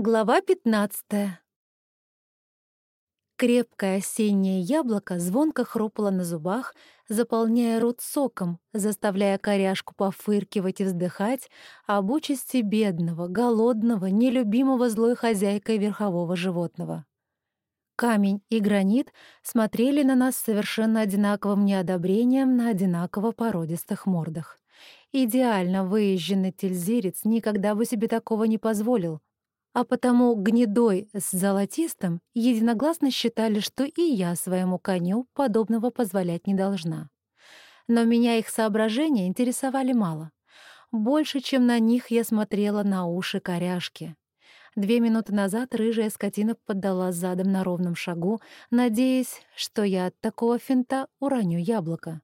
Глава 15. Крепкое осеннее яблоко звонко хрупало на зубах, заполняя рот соком, заставляя коряшку пофыркивать и вздыхать об участи бедного, голодного, нелюбимого злой хозяйкой верхового животного. Камень и гранит смотрели на нас совершенно одинаковым неодобрением на одинаково породистых мордах. Идеально выезженный тельзирец никогда бы себе такого не позволил — а потому гнедой с золотистым единогласно считали, что и я своему коню подобного позволять не должна. Но меня их соображения интересовали мало. Больше, чем на них, я смотрела на уши коряшки. Две минуты назад рыжая скотина поддала задом на ровном шагу, надеясь, что я от такого финта уроню яблоко.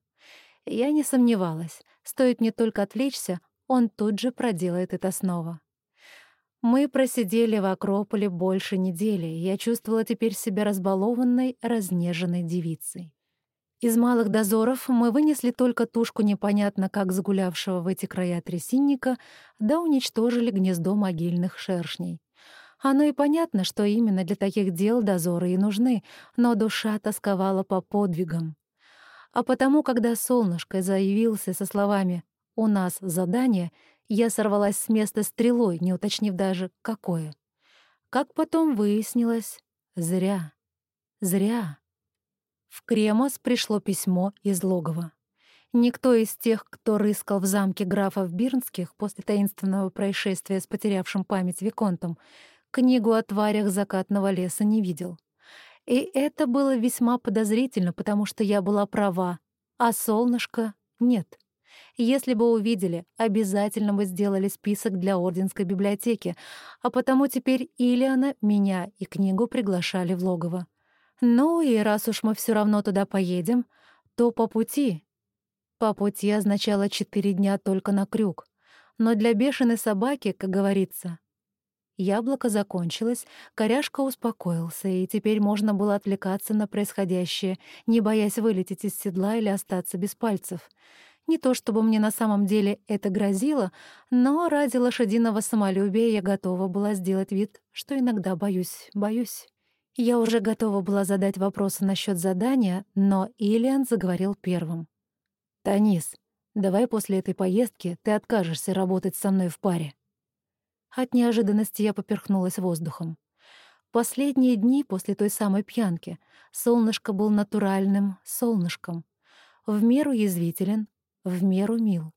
Я не сомневалась, стоит мне только отвлечься, он тут же проделает это снова. Мы просидели в Акрополе больше недели, и я чувствовала теперь себя разбалованной, разнеженной девицей. Из малых дозоров мы вынесли только тушку непонятно как загулявшего в эти края трясинника, да уничтожили гнездо могильных шершней. Оно и понятно, что именно для таких дел дозоры и нужны, но душа тосковала по подвигам. А потому, когда солнышко заявился со словами «У нас задание», я сорвалась с места стрелой, не уточнив даже, какое. Как потом выяснилось, зря. Зря. В Кремос пришло письмо из логова. Никто из тех, кто рыскал в замке графов Бирнских после таинственного происшествия с потерявшим память Виконтом, книгу о тварях закатного леса не видел. И это было весьма подозрительно, потому что я была права, а солнышко — нет. Если бы увидели, обязательно бы сделали список для Орденской библиотеки, а потому теперь Ильяна, меня и книгу приглашали в логово. Ну и раз уж мы все равно туда поедем, то по пути. По пути означало четыре дня только на крюк. Но для бешеной собаки, как говорится, Яблоко закончилось, коряшка успокоился, и теперь можно было отвлекаться на происходящее, не боясь вылететь из седла или остаться без пальцев. Не то чтобы мне на самом деле это грозило, но ради лошадиного самолюбия я готова была сделать вид, что иногда боюсь, боюсь. Я уже готова была задать вопросы насчет задания, но Ильян заговорил первым. «Танис, давай после этой поездки ты откажешься работать со мной в паре». От неожиданности я поперхнулась воздухом. Последние дни после той самой пьянки солнышко был натуральным солнышком. В меру язвителен, в меру мил.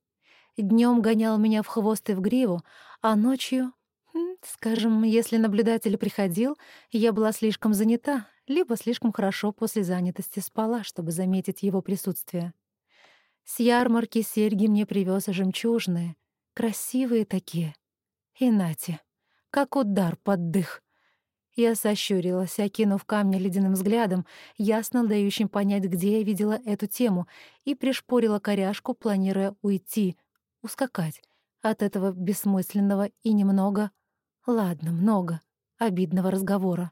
Днем гонял меня в хвост и в гриву, а ночью, скажем, если наблюдатель приходил, я была слишком занята, либо слишком хорошо после занятости спала, чтобы заметить его присутствие. С ярмарки серьги мне привез жемчужные, красивые такие. И нате, как удар под дых. Я сощурилась, окинув камня ледяным взглядом, ясно дающим понять, где я видела эту тему, и пришпорила коряшку, планируя уйти, ускакать от этого бессмысленного и немного, ладно, много, обидного разговора.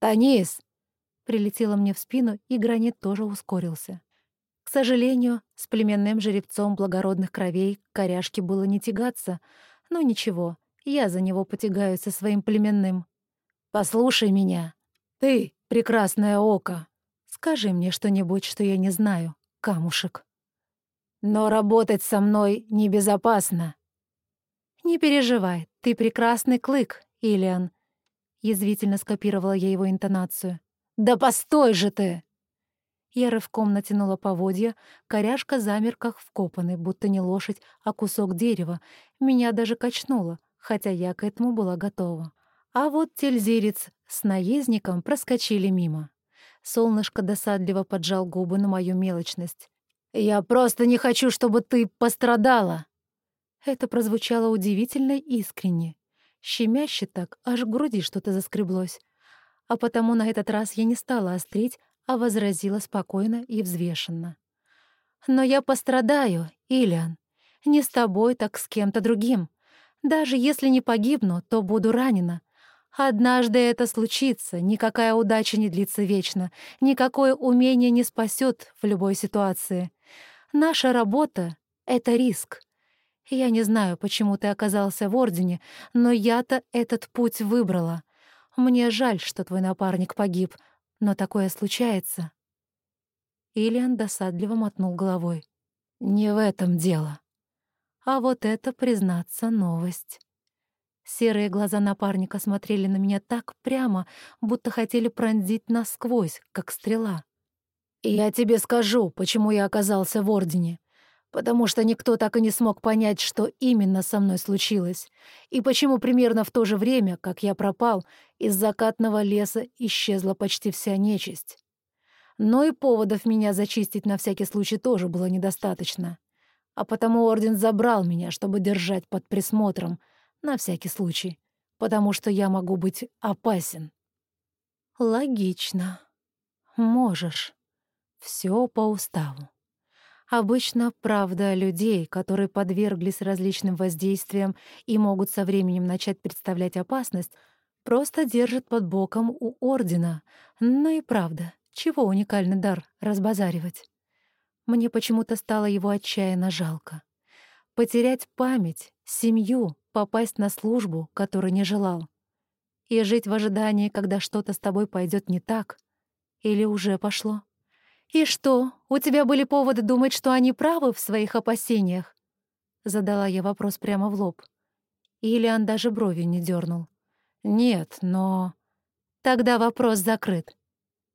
«Танис!» — прилетело мне в спину, и гранит тоже ускорился. К сожалению, с племенным жеребцом благородных кровей коряшке было не тягаться, но ничего, я за него потягаюсь со своим племенным. Послушай меня. Ты, прекрасное око. Скажи мне что-нибудь, что я не знаю, камушек. Но работать со мной небезопасно. Не переживай, ты прекрасный клык, Илиан. Язвительно скопировала я его интонацию. Да постой же ты! Я рывком натянула поводья, коряшка замер как вкопанный, будто не лошадь, а кусок дерева. Меня даже качнуло, хотя я к этому была готова. А вот тельзирец с наездником проскочили мимо. Солнышко досадливо поджал губы на мою мелочность. «Я просто не хочу, чтобы ты пострадала!» Это прозвучало удивительно искренне. Щемяще так, аж в груди что-то заскреблось. А потому на этот раз я не стала острить, а возразила спокойно и взвешенно. «Но я пострадаю, Ильян. Не с тобой, так с кем-то другим. Даже если не погибну, то буду ранена. Однажды это случится, никакая удача не длится вечно, никакое умение не спасет в любой ситуации. Наша работа — это риск. Я не знаю, почему ты оказался в Ордене, но я-то этот путь выбрала. Мне жаль, что твой напарник погиб, но такое случается». Ильян досадливо мотнул головой. «Не в этом дело. А вот это, признаться, новость». Серые глаза напарника смотрели на меня так прямо, будто хотели пронзить насквозь, как стрела. «Я тебе скажу, почему я оказался в Ордене. Потому что никто так и не смог понять, что именно со мной случилось, и почему примерно в то же время, как я пропал, из закатного леса исчезла почти вся нечисть. Но и поводов меня зачистить на всякий случай тоже было недостаточно. А потому Орден забрал меня, чтобы держать под присмотром, на всякий случай, потому что я могу быть опасен. Логично. Можешь. Все по уставу. Обычно правда людей, которые подверглись различным воздействиям и могут со временем начать представлять опасность, просто держат под боком у Ордена. Но и правда, чего уникальный дар разбазаривать? Мне почему-то стало его отчаянно жалко. Потерять память, семью, попасть на службу, которой не желал. И жить в ожидании, когда что-то с тобой пойдет не так. Или уже пошло. «И что, у тебя были поводы думать, что они правы в своих опасениях?» Задала я вопрос прямо в лоб. Ильян даже бровью не дернул. «Нет, но...» «Тогда вопрос закрыт».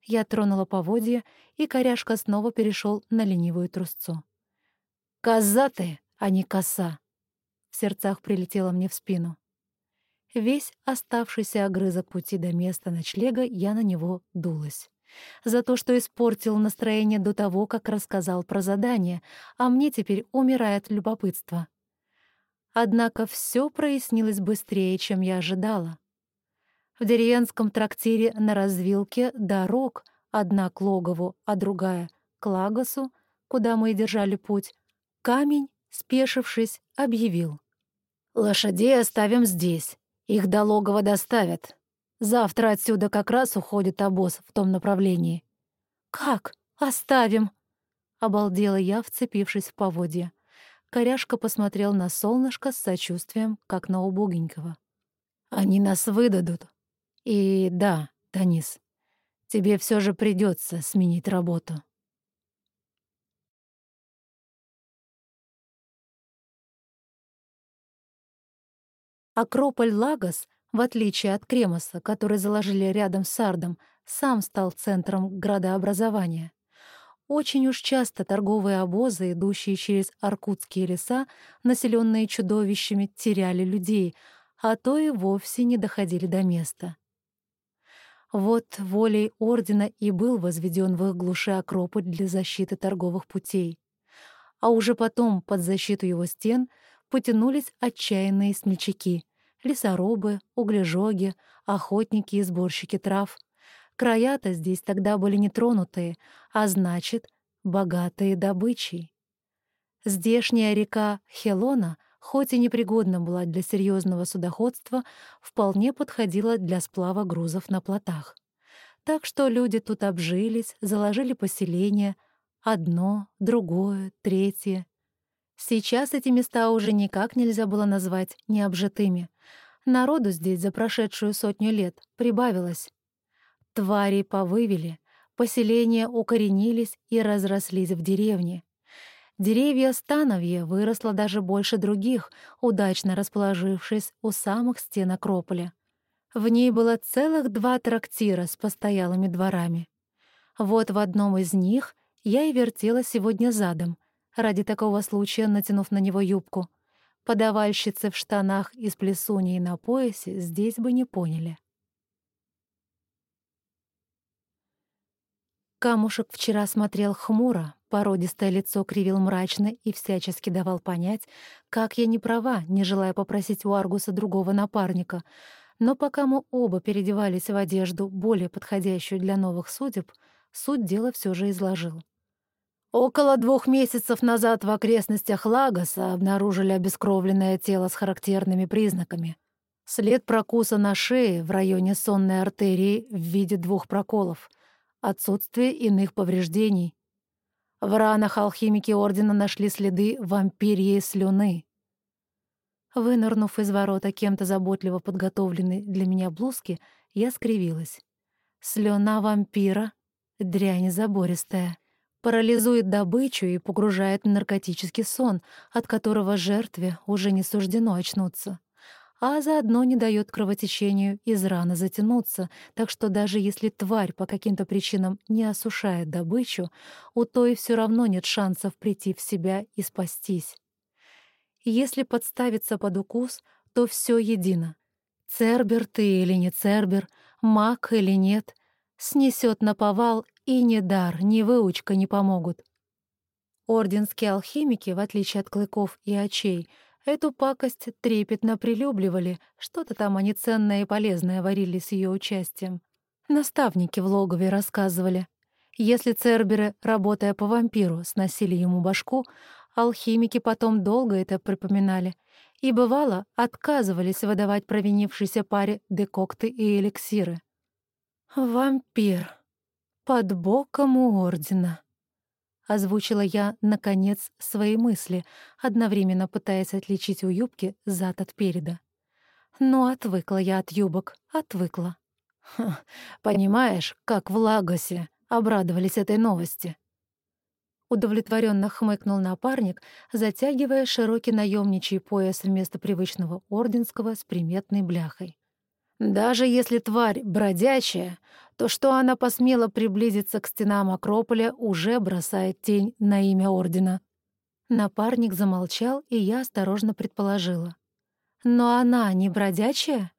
Я тронула поводья, и коряшка снова перешел на ленивую трусцу. «Коза ты, а не коса!» В сердцах прилетело мне в спину. Весь оставшийся огрызок пути до места ночлега я на него дулась за то, что испортил настроение до того, как рассказал про задание, а мне теперь умирает любопытство. Однако все прояснилось быстрее, чем я ожидала. В деревенском трактире на развилке дорог, одна к логову, а другая — к Лагосу, куда мы и держали путь, камень, спешившись, объявил. «Лошадей оставим здесь, их до логова доставят, Завтра отсюда как раз уходит обоз в том направлении. «Как? Оставим!» Обалдела я, вцепившись в поводья. Коряшка посмотрел на солнышко с сочувствием, как на убогенького. «Они нас выдадут. И да, Танис, тебе все же придется сменить работу». Акрополь Лагос в отличие от Кремоса, который заложили рядом с Сардом, сам стал центром градообразования. Очень уж часто торговые обозы, идущие через аркутские леса, населенные чудовищами, теряли людей, а то и вовсе не доходили до места. Вот волей Ордена и был возведен в их глуши Акрополь для защиты торговых путей. А уже потом, под защиту его стен, потянулись отчаянные смельчаки — лесорубы, углежоги, охотники и сборщики трав. Края-то здесь тогда были нетронутые, а значит, богатые добычей. Здешняя река Хелона, хоть и непригодна была для серьезного судоходства, вполне подходила для сплава грузов на плотах. Так что люди тут обжились, заложили поселение, одно, другое, третье. Сейчас эти места уже никак нельзя было назвать необжитыми. Народу здесь за прошедшую сотню лет прибавилось. Твари повывели, поселения укоренились и разрослись в деревне. Деревья становья выросло даже больше других, удачно расположившись у самых стен Акрополя. В ней было целых два трактира с постоялыми дворами. Вот в одном из них я и вертела сегодня задом, ради такого случая натянув на него юбку — Подавальщицы в штанах и с плесуней на поясе здесь бы не поняли. Камушек вчера смотрел хмуро, породистое лицо кривил мрачно и всячески давал понять, как я не права, не желая попросить у Аргуса другого напарника. Но пока мы оба переодевались в одежду, более подходящую для новых судеб, суть дела все же изложил. Около двух месяцев назад в окрестностях Лагоса обнаружили обескровленное тело с характерными признаками. След прокуса на шее в районе сонной артерии в виде двух проколов, отсутствие иных повреждений. В ранах алхимики Ордена нашли следы вампирьей слюны. Вынырнув из ворота кем-то заботливо подготовленной для меня блузки, я скривилась. Слюна вампира — дрянь забористая. Парализует добычу и погружает в наркотический сон, от которого жертве уже не суждено очнуться. А заодно не дает кровотечению из раны затянуться, так что даже если тварь по каким-то причинам не осушает добычу, у той все равно нет шансов прийти в себя и спастись. Если подставиться под укус, то все едино. Цербер ты или не Цербер, маг или нет, снесет на повал, и ни дар, ни выучка не помогут. Орденские алхимики, в отличие от клыков и очей, эту пакость трепетно прилюбливали, что-то там они ценное и полезное варили с ее участием. Наставники в логове рассказывали. Если церберы, работая по вампиру, сносили ему башку, Алхимики потом долго это припоминали и, бывало, отказывались выдавать провинившейся паре декокты и эликсиры. «Вампир. Под боком у Ордена», — озвучила я, наконец, свои мысли, одновременно пытаясь отличить у юбки зад от переда. Но отвыкла я от юбок, отвыкла. «Понимаешь, как в Лагосе обрадовались этой новости», Удовлетворенно хмыкнул напарник, затягивая широкий наемничий пояс вместо привычного орденского с приметной бляхой. «Даже если тварь бродячая, то что она посмела приблизиться к стенам Акрополя, уже бросает тень на имя Ордена». Напарник замолчал, и я осторожно предположила. «Но она не бродячая?»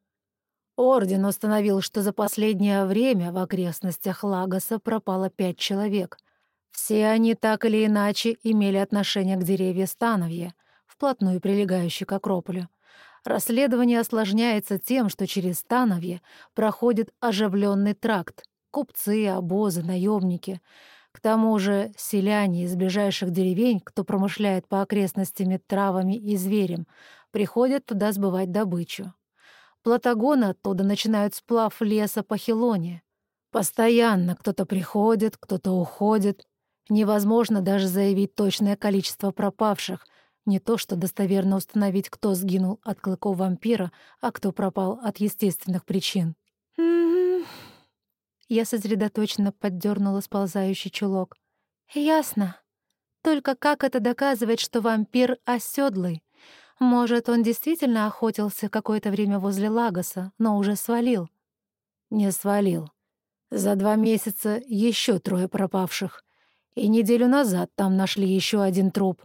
Орден установил, что за последнее время в окрестностях Лагоса пропало пять человек, все они так или иначе имели отношение к деревья Становья, вплотную прилегающей к Акрополю. Расследование осложняется тем, что через Становье проходит оживленный тракт. Купцы, обозы, наемники. К тому же селяне из ближайших деревень, кто промышляет по окрестностями травами и зверем, приходят туда сбывать добычу. Платагоны оттуда начинают сплав леса по Хилоне. Постоянно кто-то приходит, кто-то уходит. Невозможно даже заявить точное количество пропавших, не то что достоверно установить, кто сгинул от клыков вампира, а кто пропал от естественных причин. Я сосредоточенно поддернула сползающий чулок. «Ясно. Только как это доказывает, что вампир оседлый? Может, он действительно охотился какое-то время возле Лагоса, но уже свалил?» «Не свалил. За два месяца еще трое пропавших. И неделю назад там нашли еще один труп.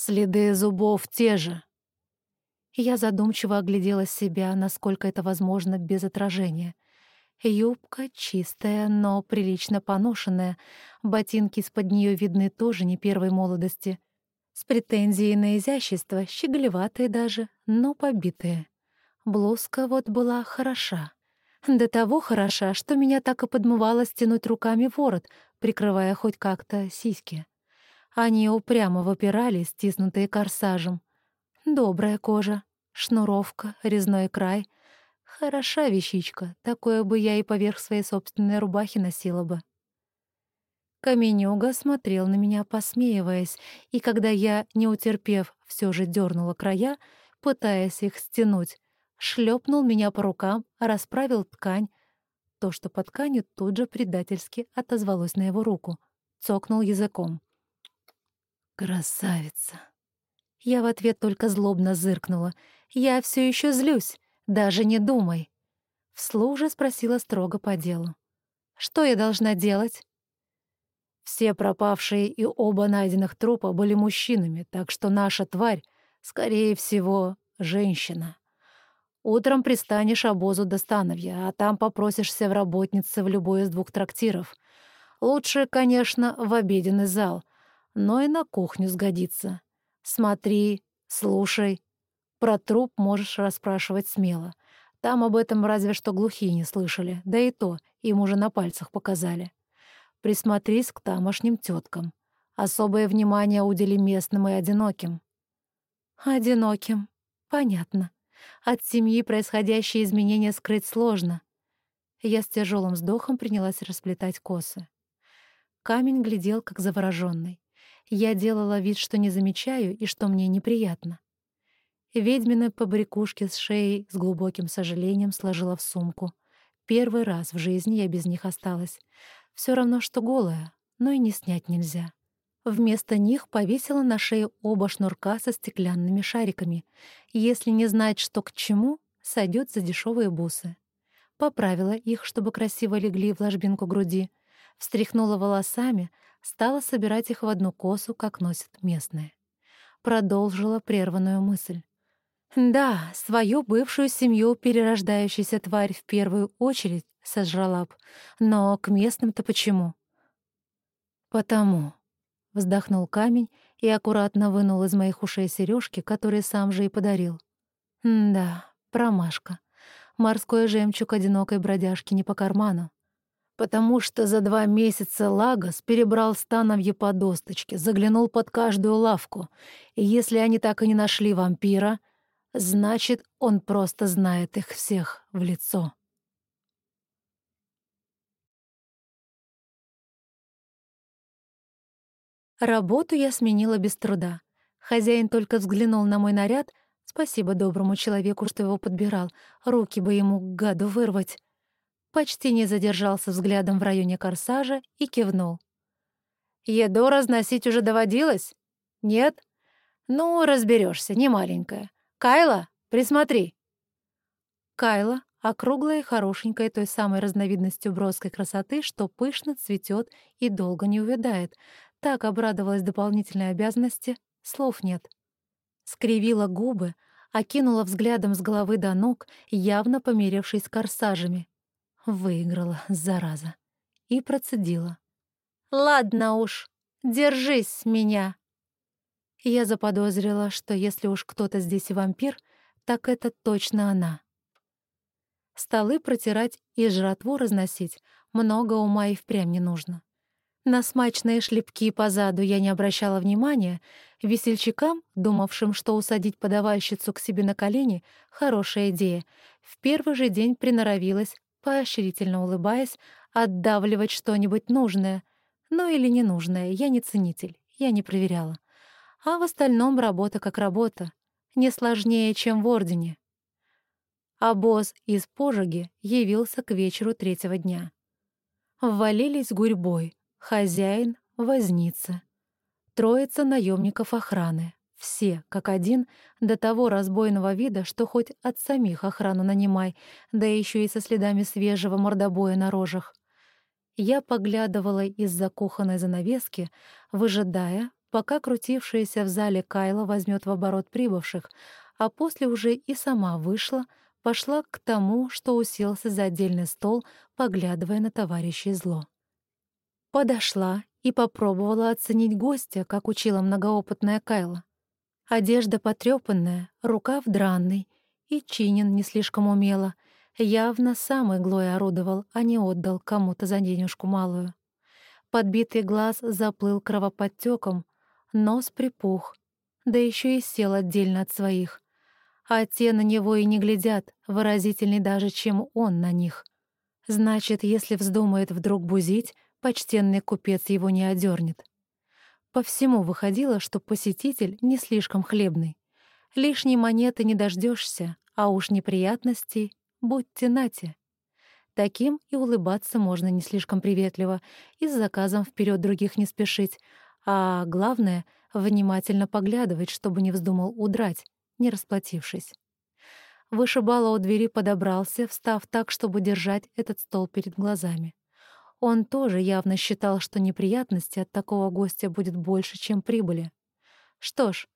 Следы зубов те же. Я задумчиво оглядела себя, насколько это возможно без отражения. Юбка чистая, но прилично поношенная. Ботинки из-под нее видны тоже не первой молодости. С претензией на изящество, щеголеватые даже, но побитые. Блузка вот была хороша. До того хороша, что меня так и подмывало стянуть руками ворот, прикрывая хоть как-то сиськи. Они упрямо выпирали, стиснутые корсажем. Добрая кожа, шнуровка, резной край. Хороша вещичка, такое бы я и поверх своей собственной рубахи носила бы. Каменюга смотрел на меня, посмеиваясь, и когда я, не утерпев, все же дернула края, пытаясь их стянуть, шлепнул меня по рукам, расправил ткань. То, что под тканью, тут же предательски отозвалось на его руку. Цокнул языком. «Красавица!» Я в ответ только злобно зыркнула. «Я все еще злюсь, даже не думай!» Вслух же спросила строго по делу. «Что я должна делать?» Все пропавшие и оба найденных трупа были мужчинами, так что наша тварь, скорее всего, женщина. Утром пристанешь обозу до Становья, а там попросишься в работнице в любой из двух трактиров. Лучше, конечно, в обеденный зал, но и на кухню сгодится. Смотри, слушай. Про труп можешь расспрашивать смело. Там об этом разве что глухие не слышали, да и то им уже на пальцах показали. Присмотрись к тамошним теткам. Особое внимание удели местным и одиноким. Одиноким. Понятно. От семьи происходящие изменения скрыть сложно. Я с тяжелым вздохом принялась расплетать косы. Камень глядел, как завороженный. Я делала вид, что не замечаю и что мне неприятно. Ведьмины побрякушки с шеей с глубоким сожалением сложила в сумку. Первый раз в жизни я без них осталась. Все равно, что голая, но и не снять нельзя. Вместо них повесила на шее оба шнурка со стеклянными шариками. Если не знать, что к чему, сойдет за дешевые бусы. Поправила их, чтобы красиво легли в ложбинку груди. Встряхнула волосами, стала собирать их в одну косу, как носят местные. Продолжила прерванную мысль. Да, свою бывшую семью перерождающаяся тварь в первую очередь сожрала б. Но к местным-то почему? Потому. Вздохнул камень и аккуратно вынул из моих ушей сережки, которые сам же и подарил. Да, промашка. Морской жемчуг одинокой бродяжки не по карману. Потому что за два месяца Лагос перебрал становье по досточке, заглянул под каждую лавку, и если они так и не нашли вампира, Значит, он просто знает их всех в лицо. Работу я сменила без труда. Хозяин только взглянул на мой наряд. Спасибо доброму человеку, что его подбирал. Руки бы ему гаду вырвать. Почти не задержался взглядом в районе корсажа и кивнул. «Еду разносить уже доводилось? Нет? Ну, разберешься, не маленькая. «Кайла, присмотри!» Кайла, округлая и хорошенькая той самой разновидностью броской красоты, что пышно цветет и долго не увядает, так обрадовалась дополнительной обязанности, слов нет. Скривила губы, окинула взглядом с головы до ног, явно померившись корсажами. Выиграла, зараза. И процедила. «Ладно уж, держись меня!» Я заподозрила, что если уж кто-то здесь вампир, так это точно она. Столы протирать и жратву разносить много ума и впрямь не нужно. На смачные шлепки позаду я не обращала внимания, весельчакам, думавшим, что усадить подавальщицу к себе на колени — хорошая идея, в первый же день приноровилась, поощрительно улыбаясь, отдавливать что-нибудь нужное. Ну или ненужное, я не ценитель, я не проверяла а в остальном работа как работа, не сложнее, чем в Ордене. А босс из Пожиги явился к вечеру третьего дня. Ввалились гурьбой, хозяин, возница. Троица наемников охраны, все, как один, до того разбойного вида, что хоть от самих охрану нанимай, да еще и со следами свежего мордобоя на рожах. Я поглядывала из-за кухонной занавески, выжидая, пока крутившаяся в зале Кайла возьмет в оборот прибывших, а после уже и сама вышла, пошла к тому, что уселся за отдельный стол, поглядывая на товарищей зло. Подошла и попробовала оценить гостя, как учила многоопытная Кайла. Одежда потрёпанная, рукав дранный, и чинен не слишком умело. Явно сам иглой орудовал, а не отдал кому-то за денежку малую. Подбитый глаз заплыл кровоподтёком, нос припух, да еще и сел отдельно от своих. А те на него и не глядят, выразительней даже, чем он на них. Значит, если вздумает вдруг бузить, почтенный купец его не одернет. По всему выходило, что посетитель не слишком хлебный. Лишней монеты не дождешься, а уж неприятностей будьте нате. Таким и улыбаться можно не слишком приветливо, и с заказом вперед других не спешить, а главное — внимательно поглядывать, чтобы не вздумал удрать, не расплатившись. Вышибало у двери подобрался, встав так, чтобы держать этот стол перед глазами. Он тоже явно считал, что неприятности от такого гостя будет больше, чем прибыли. Что ж,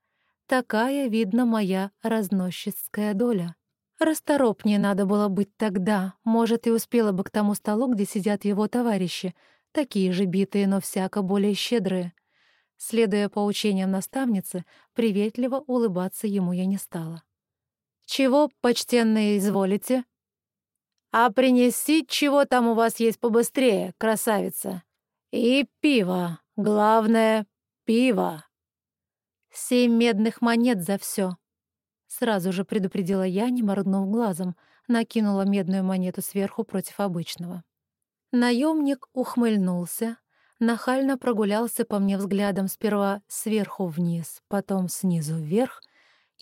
такая, видно, моя разносчицкая доля. Расторопнее надо было быть тогда, может, и успела бы к тому столу, где сидят его товарищи, такие же битые, но всяко более щедрые. Следуя поучениям наставницы, приветливо улыбаться ему я не стала. «Чего, почтенные, изволите?» «А принеси, чего там у вас есть побыстрее, красавица. И пиво, главное — пиво». «Семь медных монет за все. Сразу же предупредила я, не моргнув глазом, накинула медную монету сверху против обычного. Наемник ухмыльнулся, нахально прогулялся по мне взглядом сперва сверху вниз, потом снизу вверх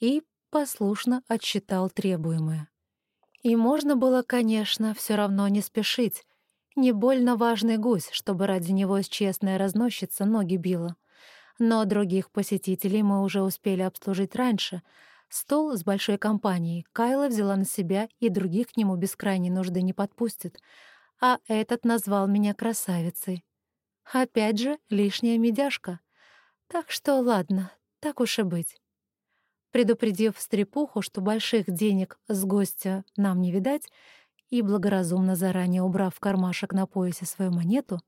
и послушно отсчитал требуемое. И можно было, конечно, все равно не спешить. Не больно важный гусь, чтобы ради него честная разносчица ноги била. Но других посетителей мы уже успели обслужить раньше. Стол с большой компанией Кайла взяла на себя, и других к нему без крайней нужды не подпустит. А этот назвал меня красавицей. Опять же, лишняя медяшка. Так что ладно, так уж и быть. Предупредив стрепуху, что больших денег с гостя нам не видать, и благоразумно заранее убрав в кармашек на поясе свою монету,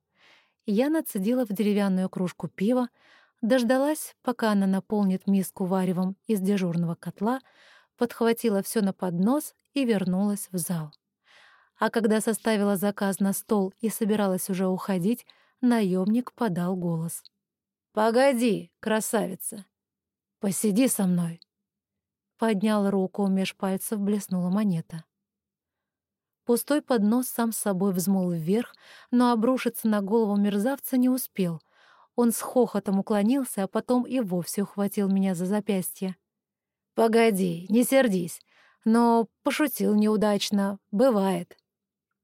я нацедила в деревянную кружку пива, дождалась, пока она наполнит миску варевом из дежурного котла, подхватила все на поднос и вернулась в зал. А когда составила заказ на стол и собиралась уже уходить, наемник подал голос. «Погоди, красавица! Посиди со мной!» Поднял руку, меж пальцев блеснула монета. Пустой поднос сам с собой взмыл вверх, но обрушиться на голову мерзавца не успел. Он с хохотом уклонился, а потом и вовсе ухватил меня за запястье. «Погоди, не сердись, но пошутил неудачно, бывает».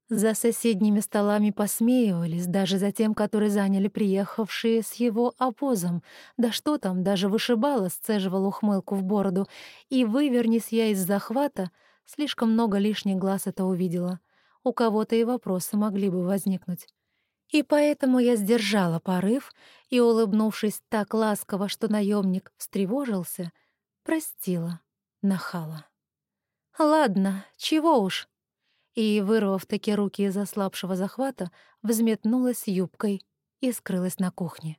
За соседними столами посмеивались, даже за тем, который заняли приехавшие с его обозом. Да что там, даже вышибало, сцеживал ухмылку в бороду. И вывернись я из захвата, слишком много лишних глаз это увидела. У кого-то и вопросы могли бы возникнуть. И поэтому я сдержала порыв и, улыбнувшись так ласково, что наемник встревожился, простила, нахала. «Ладно, чего уж, и, вырвав таки руки из ослабшего захвата, взметнулась юбкой и скрылась на кухне.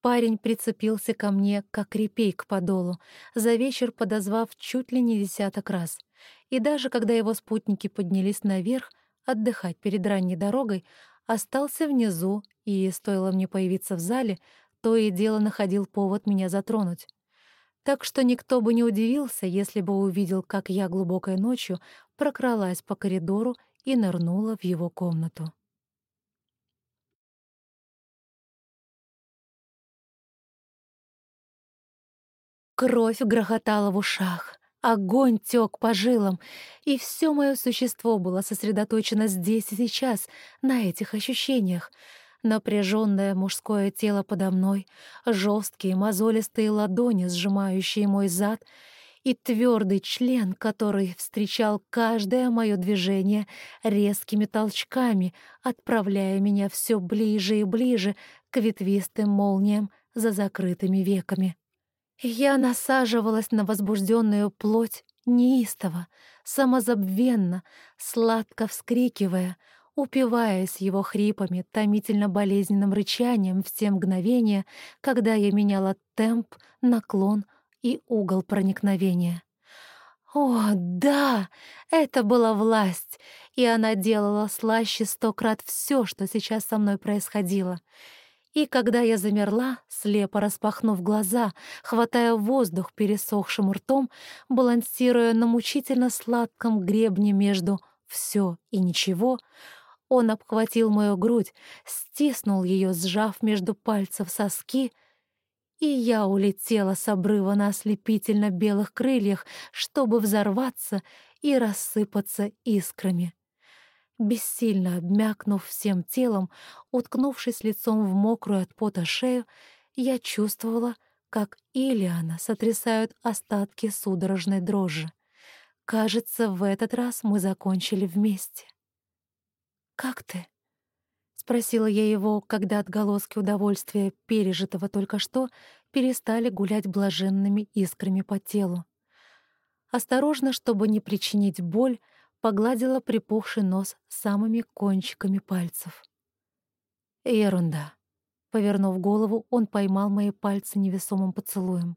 Парень прицепился ко мне, как репей к подолу, за вечер подозвав чуть ли не десяток раз. И даже когда его спутники поднялись наверх отдыхать перед ранней дорогой, остался внизу, и, стоило мне появиться в зале, то и дело находил повод меня затронуть. Так что никто бы не удивился, если бы увидел, как я глубокой ночью прокралась по коридору и нырнула в его комнату. Кровь грохотала в ушах, огонь тёк по жилам, и все мое существо было сосредоточено здесь и сейчас, на этих ощущениях — Напряженное мужское тело подо мной, жесткие мозолистые ладони, сжимающие мой зад, и твердый член, который встречал каждое мое движение резкими толчками, отправляя меня все ближе и ближе к ветвистым молниям за закрытыми веками. Я насаживалась на возбужденную плоть неистово, самозабвенно, сладко вскрикивая — упиваясь его хрипами, томительно-болезненным рычанием в те мгновения, когда я меняла темп, наклон и угол проникновения. О, да, это была власть, и она делала слаще сто крат все, что сейчас со мной происходило. И когда я замерла, слепо распахнув глаза, хватая воздух пересохшим ртом, балансируя на мучительно сладком гребне между «все» и «ничего», он обхватил мою грудь, стиснул ее, сжав между пальцев соски, и я улетела с обрыва на ослепительно белых крыльях, чтобы взорваться и рассыпаться искрами. Бессильно обмякнув всем телом, уткнувшись лицом в мокрую от пота шею, я чувствовала, как Илиана сотрясают остатки судорожной дрожи. Кажется, в этот раз мы закончили вместе. «Как ты?» — спросила я его, когда отголоски удовольствия, пережитого только что, перестали гулять блаженными искрами по телу. Осторожно, чтобы не причинить боль, погладила припухший нос самыми кончиками пальцев. «Ерунда». Повернув голову, он поймал мои пальцы невесомым поцелуем.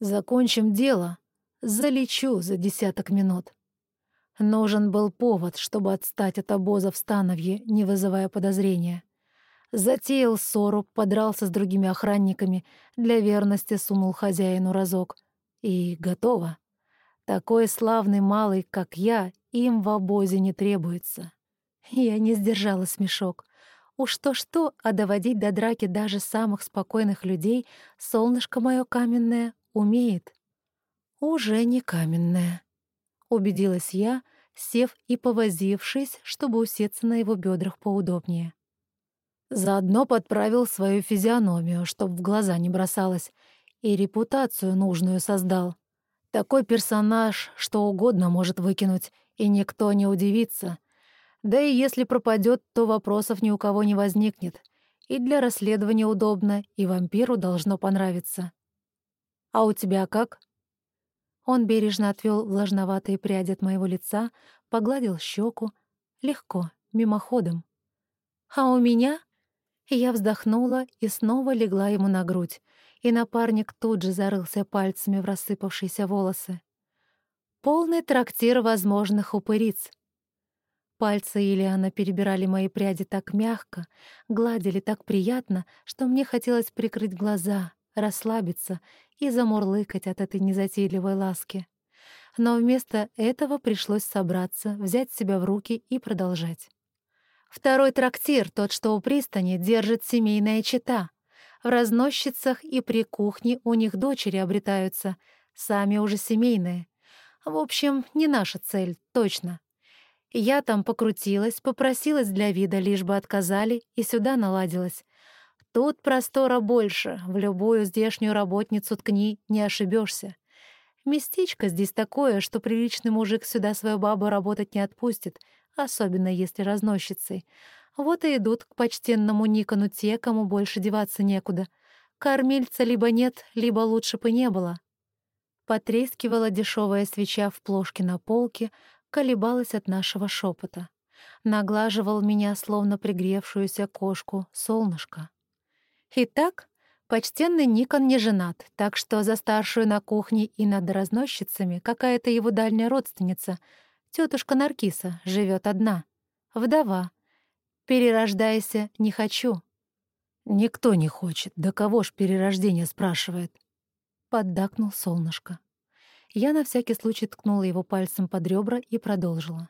«Закончим дело. Залечу за десяток минут». Нужен был повод, чтобы отстать от обоза в Становье, не вызывая подозрения. Затеял ссору, подрался с другими охранниками, для верности сунул хозяину разок. И готово. Такой славный малый, как я, им в обозе не требуется. Я не сдержала смешок. Уж то-что, а доводить до драки даже самых спокойных людей солнышко мое каменное умеет. «Уже не каменная», — убедилась я, сев и повозившись, чтобы усеться на его бедрах поудобнее. Заодно подправил свою физиономию, чтоб в глаза не бросалась, и репутацию нужную создал. Такой персонаж что угодно может выкинуть, и никто не удивится. Да и если пропадет, то вопросов ни у кого не возникнет. И для расследования удобно, и вампиру должно понравиться. «А у тебя как?» Он бережно отвел влажноватые пряди от моего лица, погладил щеку. Легко, мимоходом. «А у меня?» Я вздохнула и снова легла ему на грудь, и напарник тут же зарылся пальцами в рассыпавшиеся волосы. Полный трактир возможных упыриц. Пальцы Ильяна перебирали мои пряди так мягко, гладили так приятно, что мне хотелось прикрыть глаза, расслабиться и замурлыкать от этой незатейливой ласки. Но вместо этого пришлось собраться, взять себя в руки и продолжать. Второй трактир, тот, что у пристани, держит семейная чета. В разносчицах и при кухне у них дочери обретаются, сами уже семейные. В общем, не наша цель, точно. Я там покрутилась, попросилась для вида, лишь бы отказали, и сюда наладилась. Тут простора больше, в любую здешнюю работницу ткни, не ошибешься. Местечко здесь такое, что приличный мужик сюда свою бабу работать не отпустит, особенно если разносчицей. Вот и идут к почтенному Никону те, кому больше деваться некуда. Кормильца либо нет, либо лучше бы не было. Потрескивала дешевая свеча в плошке на полке, колебалась от нашего шепота. Наглаживал меня, словно пригревшуюся кошку, солнышко. Итак, почтенный Никон не женат, так что за старшую на кухне и над разносчицами какая-то его дальняя родственница, тетушка Наркиса, живет одна. Вдова. Перерождайся не хочу. Никто не хочет, да кого ж перерождение спрашивает? Поддакнул солнышко. Я на всякий случай ткнула его пальцем под ребра и продолжила.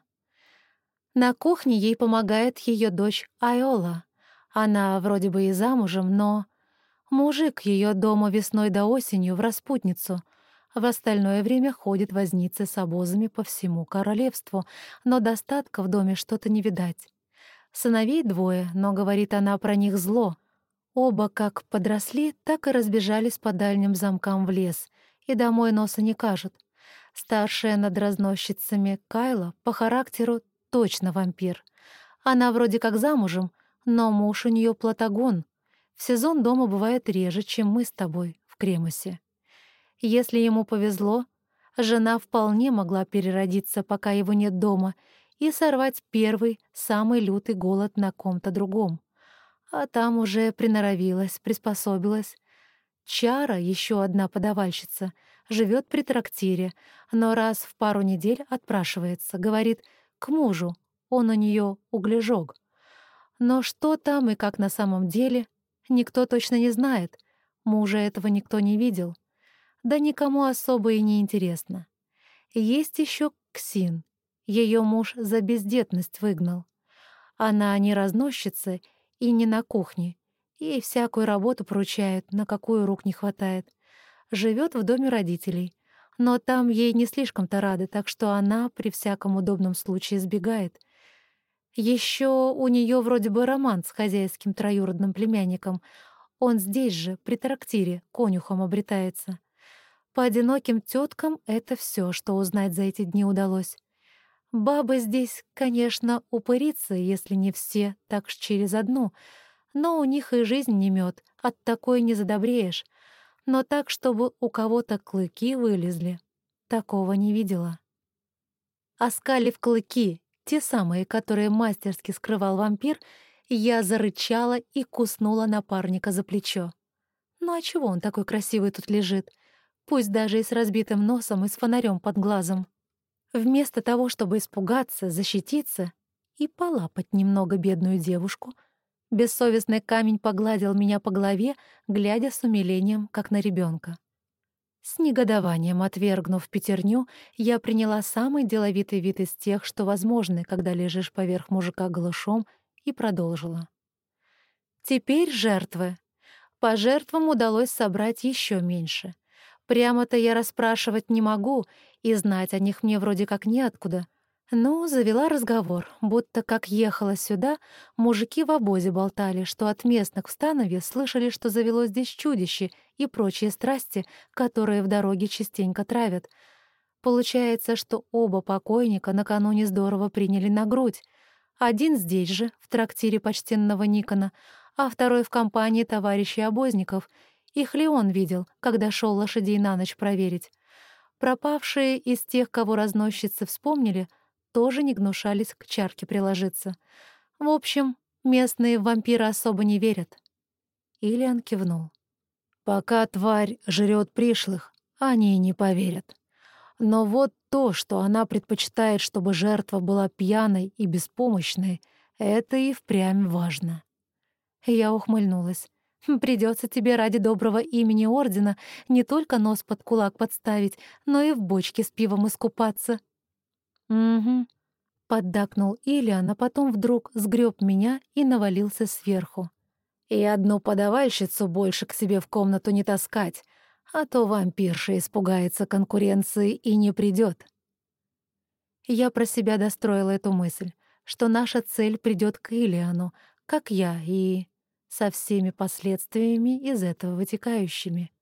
На кухне ей помогает ее дочь Айола, она вроде бы и замужем, но... Мужик ее дома весной до осенью в распутницу. В остальное время ходит возницы с обозами по всему королевству, но достатка в доме что-то не видать. Сыновей двое, но говорит она про них зло. Оба как подросли, так и разбежались по дальним замкам в лес, и домой носа не кажут. Старшая над разносчицами Кайла по характеру точно вампир. Она вроде как замужем — но муж у нее платагон. В сезон дома бывает реже, чем мы с тобой в Кремусе. Если ему повезло, жена вполне могла переродиться, пока его нет дома, и сорвать первый, самый лютый голод на ком-то другом. А там уже приноровилась, приспособилась. Чара, еще одна подавальщица, живет при трактире, но раз в пару недель отпрашивается, говорит, к мужу, он у нее углежок. Но что там и как на самом деле, никто точно не знает. Мужа этого никто не видел. Да никому особо и не интересно. Есть еще Ксин. Ее муж за бездетность выгнал. Она не разносчица и не на кухне. Ей всякую работу поручают, на какую рук не хватает. Живет в доме родителей. Но там ей не слишком-то рады, так что она при всяком удобном случае сбегает — еще у нее вроде бы роман с хозяйским троюродным племянником. Он здесь же, при трактире, конюхом обретается. По одиноким теткам это все, что узнать за эти дни удалось. Бабы здесь, конечно, упырится, если не все, так ж через одну. Но у них и жизнь не мед, от такой не задобреешь. Но так, чтобы у кого-то клыки вылезли, такого не видела. Оскалив клыки, те самые, которые мастерски скрывал вампир, я зарычала и куснула напарника за плечо. Ну а чего он такой красивый тут лежит? Пусть даже и с разбитым носом и с фонарем под глазом. Вместо того, чтобы испугаться, защититься и полапать немного бедную девушку, бессовестный камень погладил меня по голове, глядя с умилением, как на ребенка. С негодованием отвергнув пятерню, я приняла самый деловитый вид из тех, что возможны, когда лежишь поверх мужика голышом, и продолжила. Теперь жертвы. По жертвам удалось собрать еще меньше. Прямо-то я расспрашивать не могу, и знать о них мне вроде как неоткуда. Ну, завела разговор, будто как ехала сюда, мужики в обозе болтали, что от местных в Станове слышали, что завело здесь чудище и прочие страсти, которые в дороге частенько травят. Получается, что оба покойника накануне здорово приняли на грудь. Один здесь же, в трактире почтенного Никона, а второй в компании товарищей обозников. Их Леон видел, когда шел лошадей на ночь проверить. Пропавшие из тех, кого разносчицы вспомнили, тоже не гнушались к чарке приложиться. В общем, местные вампиры особо не верят. Ильян кивнул. «Пока тварь жрет пришлых, они не поверят. Но вот то, что она предпочитает, чтобы жертва была пьяной и беспомощной, это и впрямь важно. Я ухмыльнулась. Придется тебе ради доброго имени Ордена не только нос под кулак подставить, но и в бочке с пивом искупаться. «Угу», — поддакнул Ильян, а потом вдруг сгреб меня и навалился сверху. «И одну подавальщицу больше к себе в комнату не таскать, а то вампирша испугается конкуренции и не придет. Я про себя достроила эту мысль, что наша цель придет к Ильяну, как я, и со всеми последствиями из этого вытекающими.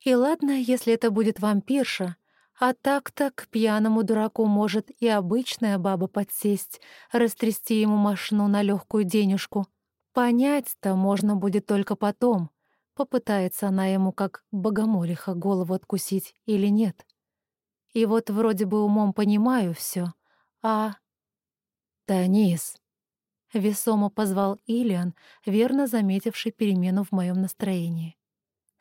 И ладно, если это будет вампирша, а так-то к пьяному дураку может и обычная баба подсесть, растрясти ему машину на легкую денежку. Понять-то можно будет только потом, попытается она ему как богомолиха голову откусить или нет. И вот вроде бы умом понимаю все, а... «Танис!» — весомо позвал Ильян, верно заметивший перемену в моем настроении.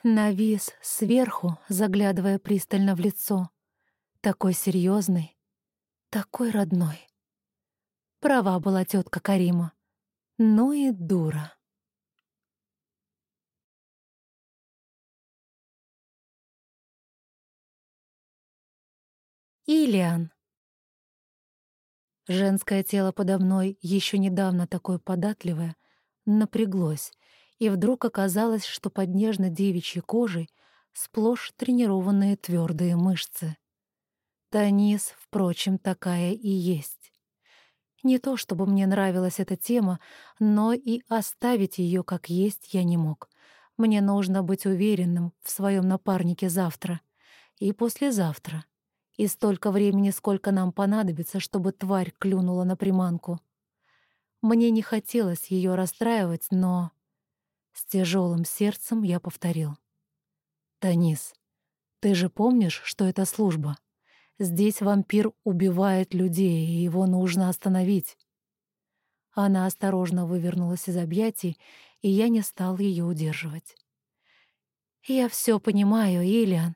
Навис сверху, заглядывая пристально в лицо. Такой серьезный, такой родной. Права была тетка Карима. Ну и дура. Илиан. Женское тело подо мной, еще недавно такое податливое, напряглось, и вдруг оказалось, что под нежно-девичьей кожей сплошь тренированные твердые мышцы. Танис, впрочем, такая и есть. Не то чтобы мне нравилась эта тема, но и оставить ее как есть я не мог. Мне нужно быть уверенным в своем напарнике завтра и послезавтра и столько времени, сколько нам понадобится, чтобы тварь клюнула на приманку. Мне не хотелось ее расстраивать, но... С тяжелым сердцем я повторил. «Танис, ты же помнишь, что это служба? Здесь вампир убивает людей, и его нужно остановить». Она осторожно вывернулась из объятий, и я не стал ее удерживать. «Я все понимаю, Ильян.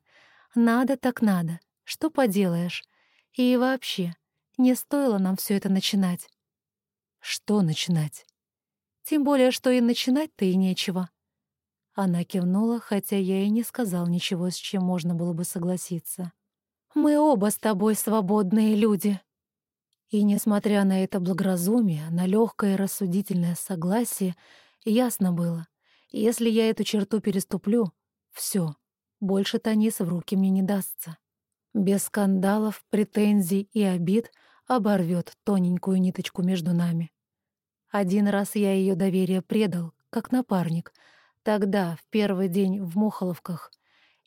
Надо так надо. Что поделаешь? И вообще, не стоило нам все это начинать. Что начинать? Тем более, что и начинать-то и нечего. Она кивнула, хотя я и не сказал ничего, с чем можно было бы согласиться. «Мы оба с тобой свободные люди». И, несмотря на это благоразумие, на легкое рассудительное согласие, ясно было, если я эту черту переступлю, все, больше Танис в руки мне не дастся без скандалов, претензий и обид оборвет тоненькую ниточку между нами. Один раз я ее доверие предал, как напарник, тогда, в первый день в Мухоловках,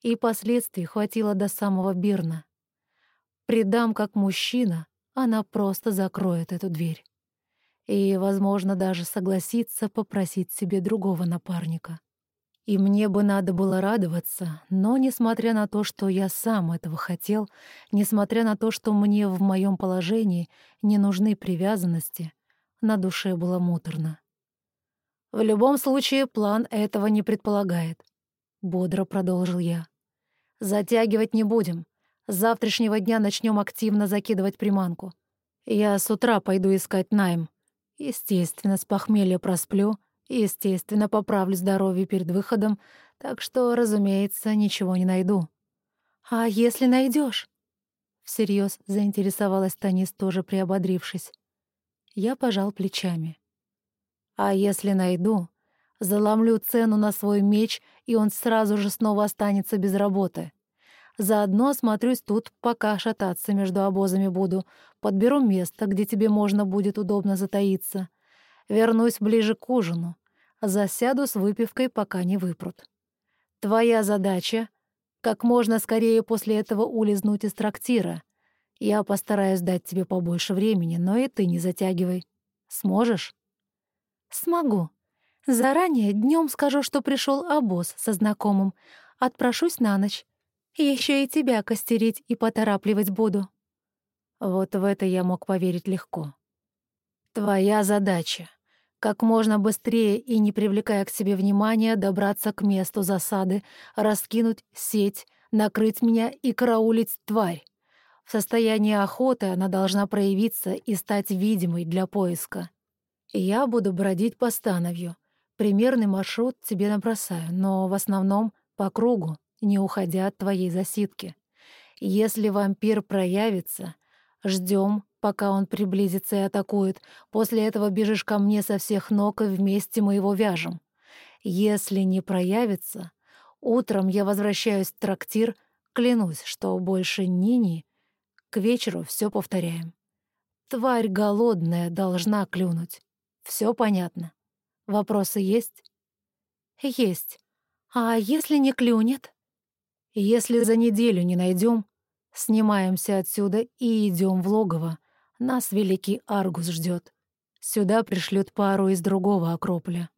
и последствий хватило до самого Бирна. Предам как мужчина, она просто закроет эту дверь. И, возможно, даже согласится попросить себе другого напарника. И мне бы надо было радоваться, но, несмотря на то, что я сам этого хотел, несмотря на то, что мне в моем положении не нужны привязанности, на душе было муторно. «В любом случае, план этого не предполагает», — бодро продолжил я. «Затягивать не будем. Завтрашнего дня начнем активно закидывать приманку. Я с утра пойду искать найм. Естественно, с похмелья просплю — Естественно, поправлю здоровье перед выходом, так что, разумеется, ничего не найду. «А если найдешь? Всерьез заинтересовалась Танис, тоже приободрившись. Я пожал плечами. «А если найду, заломлю цену на свой меч, и он сразу же снова останется без работы. Заодно осмотрюсь тут, пока шататься между обозами буду. Подберу место, где тебе можно будет удобно затаиться. Вернусь ближе к ужину. Засяду с выпивкой, пока не выпрут. Твоя задача — как можно скорее после этого улизнуть из трактира. Я постараюсь дать тебе побольше времени, но и ты не затягивай. Сможешь? Смогу. Заранее днем скажу, что пришел обоз со знакомым. Отпрошусь на ночь. Еще и тебя костерить и поторапливать буду. Вот в это я мог поверить легко. Твоя задача — как можно быстрее и не привлекая к себе внимания добраться к месту засады, раскинуть сеть, накрыть меня и караулить тварь. В состоянии охоты она должна проявиться и стать видимой для поиска. Я буду бродить по становью. Примерный маршрут тебе набросаю, но в основном по кругу, не уходя от твоей засидки. Если вампир проявится, ждем, пока он приблизится и атакует. После этого бежишь ко мне со всех ног и вместе мы его вяжем. Если не проявится, утром я возвращаюсь в трактир, клянусь, что больше ни-ни к вечеру все повторяем. Тварь голодная должна клюнуть. Все понятно. Вопросы есть? Есть. А если не клюнет? Если за неделю не найдем, снимаемся отсюда и идем в логово. Нас великий Аргус ждет. Сюда пришлют пару из другого Акрополя.